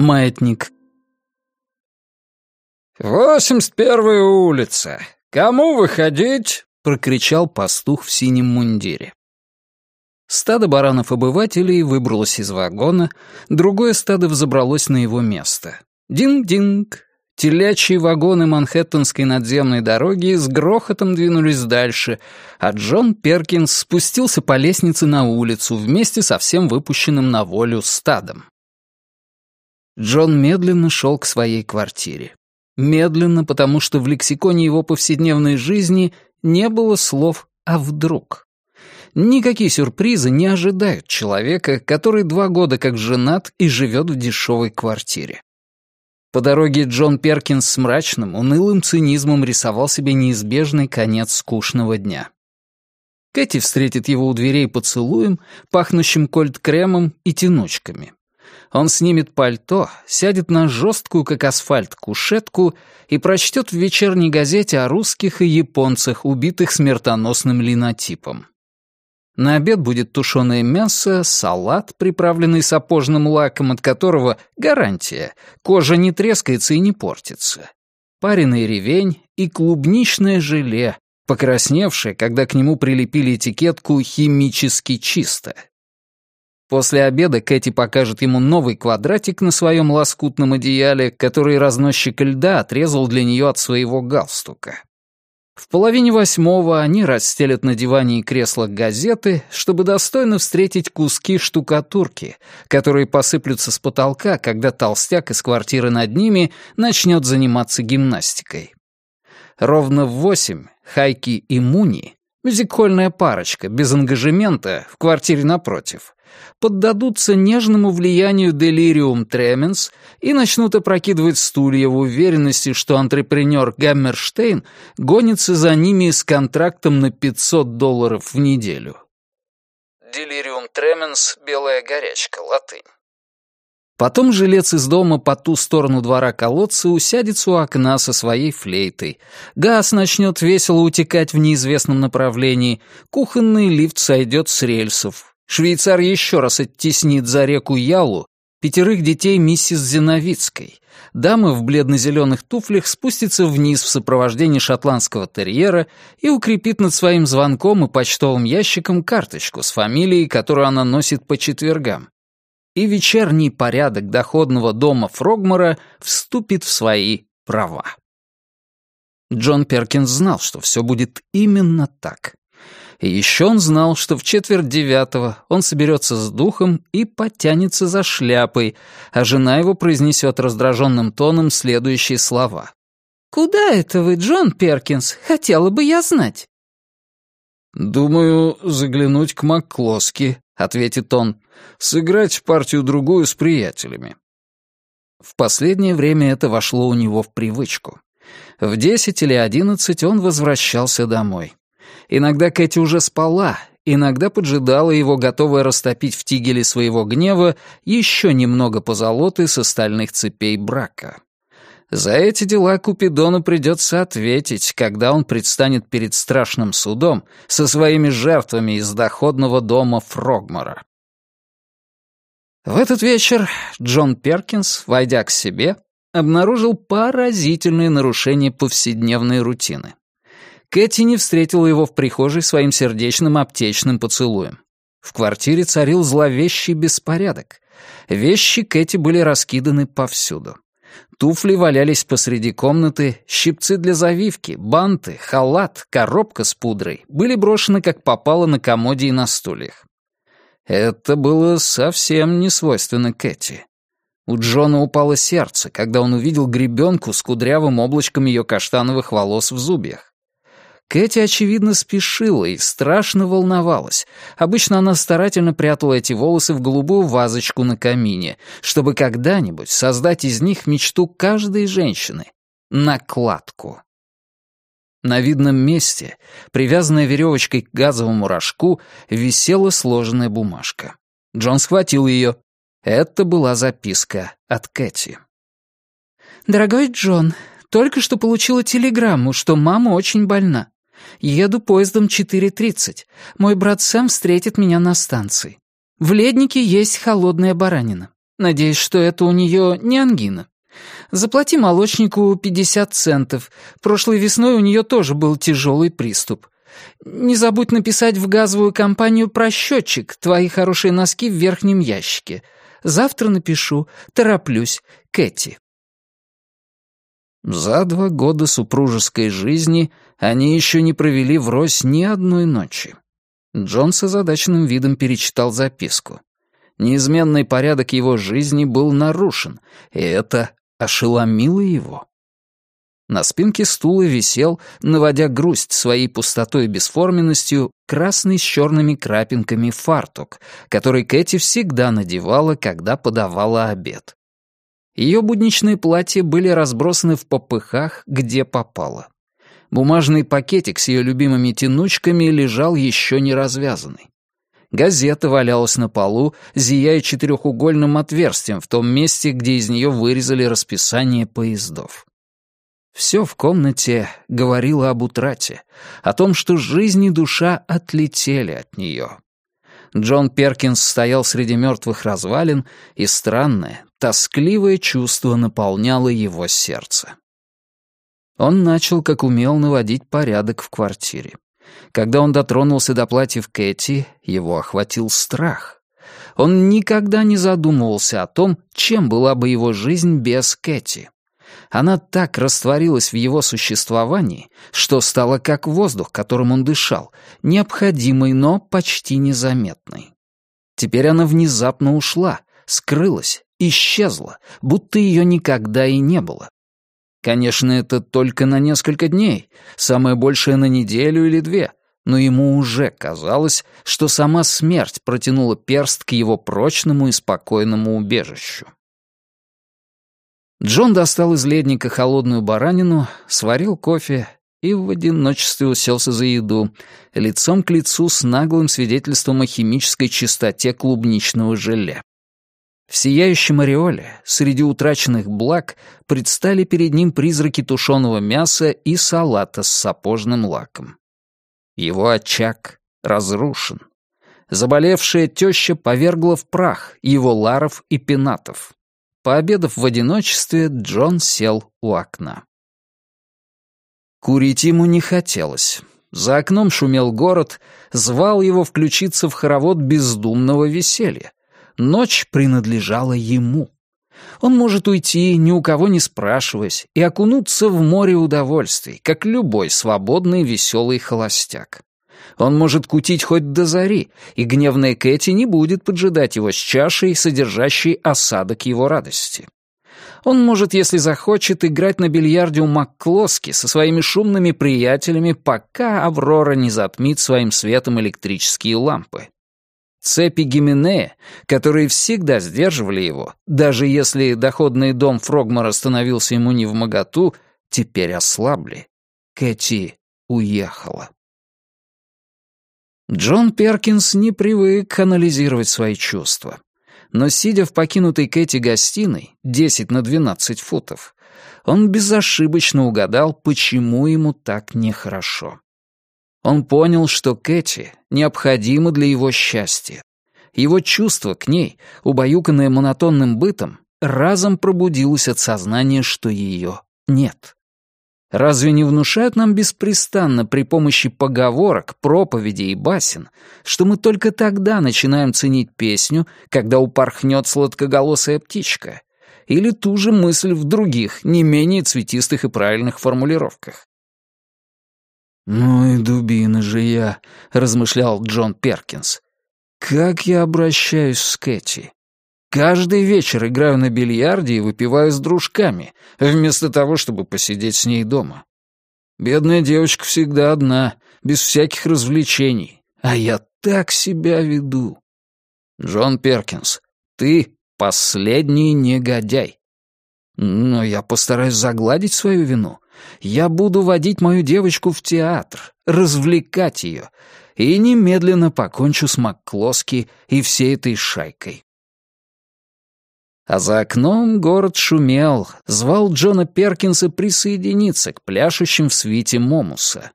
Маятник. «Восемьдесят первая улица. Кому выходить?» — прокричал пастух в синем мундире. Стадо баранов-обывателей выбралось из вагона, другое стадо взобралось на его место. Динг-динг. Телячьи вагоны Манхэттенской надземной дороги с грохотом двинулись дальше, а Джон Перкинс спустился по лестнице на улицу вместе со всем выпущенным на волю стадом. Джон медленно шел к своей квартире. Медленно, потому что в лексиконе его повседневной жизни не было слов «а вдруг?». Никакие сюрпризы не ожидают человека, который два года как женат и живет в дешевой квартире. По дороге Джон Перкинс с мрачным, унылым цинизмом рисовал себе неизбежный конец скучного дня. Кэти встретит его у дверей поцелуем, пахнущим кольт-кремом и тянучками. Он снимет пальто, сядет на жесткую, как асфальт, кушетку и прочтет в вечерней газете о русских и японцах, убитых смертоносным линотипом. На обед будет тушеное мясо, салат, приправленный сапожным лаком, от которого гарантия, кожа не трескается и не портится. Пареный ревень и клубничное желе, покрасневшее, когда к нему прилепили этикетку «химически чисто». После обеда Кэти покажет ему новый квадратик на своем лоскутном одеяле, который разносчик льда отрезал для нее от своего галстука. В половине восьмого они расстелят на диване и креслах газеты, чтобы достойно встретить куски штукатурки, которые посыплются с потолка, когда толстяк из квартиры над ними начнет заниматься гимнастикой. Ровно в восемь Хайки и Муни, мюзикхольная парочка, без ангажемента, в квартире напротив, поддадутся нежному влиянию делириум тременс и начнут опрокидывать стулья в уверенности, что антрепренер Гаммерштейн гонится за ними с контрактом на 500 долларов в неделю. Делириум тременс — белая горячка, латынь. Потом жилец из дома по ту сторону двора колодца усядется у окна со своей флейтой. Газ начнет весело утекать в неизвестном направлении. Кухонный лифт сойдет с рельсов. Швейцар еще раз оттеснит за реку Ялу пятерых детей миссис Зиновицкой. Дама в бледно-зеленых туфлях спустится вниз в сопровождении шотландского терьера и укрепит над своим звонком и почтовым ящиком карточку с фамилией, которую она носит по четвергам. И вечерний порядок доходного дома Фрогмора вступит в свои права. Джон Перкинс знал, что все будет именно так. И еще он знал, что в четверть девятого он соберется с духом и потянется за шляпой, а жена его произнесет раздраженным тоном следующие слова. «Куда это вы, Джон Перкинс? Хотела бы я знать». «Думаю, заглянуть к Макклоски», — ответит он, — «сыграть партию-другую с приятелями». В последнее время это вошло у него в привычку. В десять или одиннадцать он возвращался домой. Иногда Кэти уже спала, иногда поджидала его, готовая растопить в тигеле своего гнева еще немного позолоты с остальных цепей брака. За эти дела Купидону придется ответить, когда он предстанет перед страшным судом со своими жертвами из доходного дома Фрогмора. В этот вечер Джон Перкинс, войдя к себе, обнаружил поразительные нарушения повседневной рутины. Кэти не встретила его в прихожей своим сердечным аптечным поцелуем. В квартире царил зловещий беспорядок. Вещи Кэти были раскиданы повсюду. Туфли валялись посреди комнаты, щипцы для завивки, банты, халат, коробка с пудрой были брошены как попало на комоде и на стульях. Это было совсем не свойственно Кэти. У Джона упало сердце, когда он увидел гребенку с кудрявым облачком ее каштановых волос в зубьях. Кэти, очевидно, спешила и страшно волновалась. Обычно она старательно прятала эти волосы в голубую вазочку на камине, чтобы когда-нибудь создать из них мечту каждой женщины — накладку. На видном месте, привязанная веревочкой к газовому рожку, висела сложенная бумажка. Джон схватил ее. Это была записка от Кэти. «Дорогой Джон, только что получила телеграмму, что мама очень больна. Еду поездом 4.30. Мой брат Сэм встретит меня на станции. В леднике есть холодная баранина. Надеюсь, что это у нее не ангина. Заплати молочнику 50 центов. Прошлой весной у нее тоже был тяжелый приступ. Не забудь написать в газовую компанию про счетчик, твои хорошие носки в верхнем ящике. Завтра напишу. Тороплюсь. Кэти. За два года супружеской жизни они еще не провели врозь ни одной ночи. Джон с озадаченным видом перечитал записку. Неизменный порядок его жизни был нарушен, и это ошеломило его. На спинке стула висел, наводя грусть своей пустотой и бесформенностью, красный с черными крапинками фартук, который Кэти всегда надевала, когда подавала обед. Ее будничные платья были разбросаны в попыхах, где попало. Бумажный пакетик с ее любимыми тянучками лежал еще не развязанный. Газета валялась на полу, зияя четырехугольным отверстием в том месте, где из нее вырезали расписание поездов. Все в комнате говорило об утрате, о том, что жизнь и душа отлетели от нее. Джон Перкинс стоял среди мертвых развалин, и странное, тоскливое чувство наполняло его сердце. Он начал, как умел, наводить порядок в квартире. Когда он дотронулся до платьев Кэти, его охватил страх. Он никогда не задумывался о том, чем была бы его жизнь без Кэти. Она так растворилась в его существовании, что стала как воздух, которым он дышал, необходимой, но почти незаметной. Теперь она внезапно ушла, скрылась, исчезла, будто ее никогда и не было. Конечно, это только на несколько дней, самое большее на неделю или две, но ему уже казалось, что сама смерть протянула перст к его прочному и спокойному убежищу. Джон достал из ледника холодную баранину, сварил кофе и в одиночестве уселся за еду, лицом к лицу с наглым свидетельством о химической чистоте клубничного желе. В сияющем ореоле, среди утраченных благ, предстали перед ним призраки тушеного мяса и салата с сапожным лаком. Его очаг разрушен. Заболевшая теща повергла в прах его ларов и пенатов. Пообедав в одиночестве, Джон сел у окна. Курить ему не хотелось. За окном шумел город, звал его включиться в хоровод бездумного веселья. Ночь принадлежала ему. Он может уйти, ни у кого не спрашиваясь, и окунуться в море удовольствий, как любой свободный веселый холостяк. Он может кутить хоть до зари, и гневная Кэти не будет поджидать его с чашей, содержащей осадок его радости. Он может, если захочет, играть на бильярде у Макклоски со своими шумными приятелями, пока Аврора не затмит своим светом электрические лампы. Цепи Гименея, которые всегда сдерживали его, даже если доходный дом Фрогмора становился ему не в моготу, теперь ослабли. Кэти уехала. Джон Перкинс не привык анализировать свои чувства. Но сидя в покинутой Кэти гостиной, 10 на 12 футов, он безошибочно угадал, почему ему так нехорошо. Он понял, что Кэти необходима для его счастья. Его чувство к ней, убаюканное монотонным бытом, разом пробудилось от сознания, что ее нет. Разве не внушают нам беспрестанно при помощи поговорок, проповедей и басен, что мы только тогда начинаем ценить песню, когда упорхнет сладкоголосая птичка? Или ту же мысль в других, не менее цветистых и правильных формулировках? «Ну и дубина же я», — размышлял Джон Перкинс. «Как я обращаюсь с Кэти? Каждый вечер играю на бильярде и выпиваю с дружками, вместо того, чтобы посидеть с ней дома. Бедная девочка всегда одна, без всяких развлечений, а я так себя веду. Джон Перкинс, ты последний негодяй. Но я постараюсь загладить свою вину. Я буду водить мою девочку в театр, развлекать ее, и немедленно покончу с Макклоски и всей этой шайкой. А за окном город шумел, звал Джона Перкинса присоединиться к пляшущим в свите Момуса.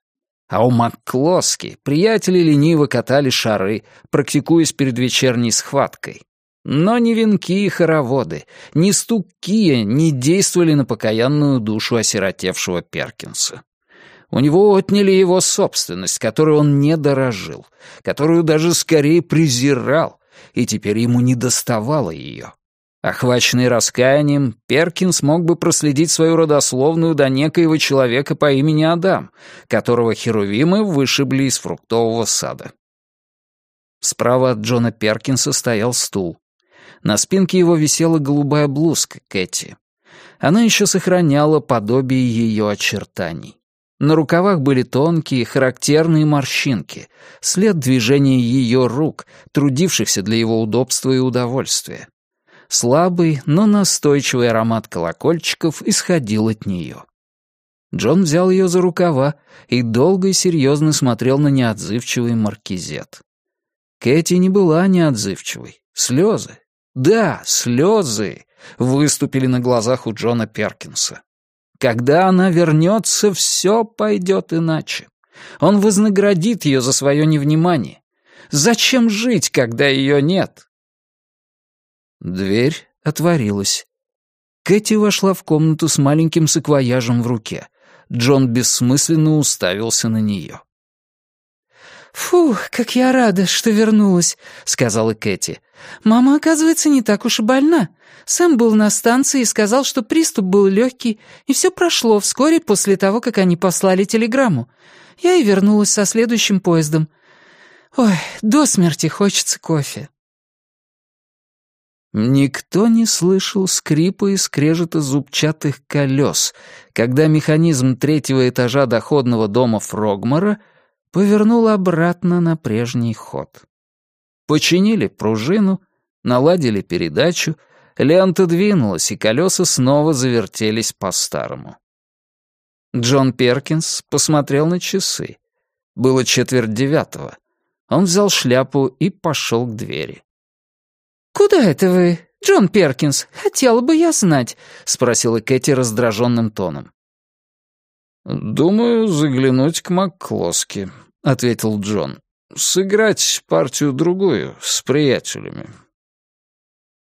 А у Макклоски приятели лениво катали шары, практикуясь перед вечерней схваткой. Но ни венки и хороводы, ни стук не действовали на покаянную душу осиротевшего Перкинса. У него отняли его собственность, которой он не дорожил, которую даже скорее презирал, и теперь ему не доставало ее. Охваченный раскаянием, Перкинс мог бы проследить свою родословную до некоего человека по имени Адам, которого херувимы вышибли из фруктового сада. Справа от Джона Перкинса стоял стул. На спинке его висела голубая блузка Кэти. Она еще сохраняла подобие ее очертаний. На рукавах были тонкие, характерные морщинки, след движения ее рук, трудившихся для его удобства и удовольствия. Слабый, но настойчивый аромат колокольчиков исходил от нее. Джон взял ее за рукава и долго и серьезно смотрел на неотзывчивый маркизет. Кэти не была неотзывчивой. Слезы. Да, слезы выступили на глазах у Джона Перкинса. Когда она вернется, все пойдет иначе. Он вознаградит ее за свое невнимание. Зачем жить, когда ее нет? Дверь отворилась. Кэти вошла в комнату с маленьким саквояжем в руке. Джон бессмысленно уставился на нее. «Фух, как я рада, что вернулась», — сказала Кэти. «Мама, оказывается, не так уж и больна. Сэм был на станции и сказал, что приступ был легкий, и все прошло вскоре после того, как они послали телеграмму. Я и вернулась со следующим поездом. Ой, до смерти хочется кофе». Никто не слышал скрипа и скрежета зубчатых колес, когда механизм третьего этажа доходного дома Фрогмора — повернул обратно на прежний ход. Починили пружину, наладили передачу, лента двинулась, и колеса снова завертелись по-старому. Джон Перкинс посмотрел на часы. Было четверть девятого. Он взял шляпу и пошел к двери. «Куда это вы, Джон Перкинс? Хотела бы я знать», — спросила Кэти раздраженным тоном. «Думаю, заглянуть к Макклоски», ответил Джон. «Сыграть партию другую с приятелями.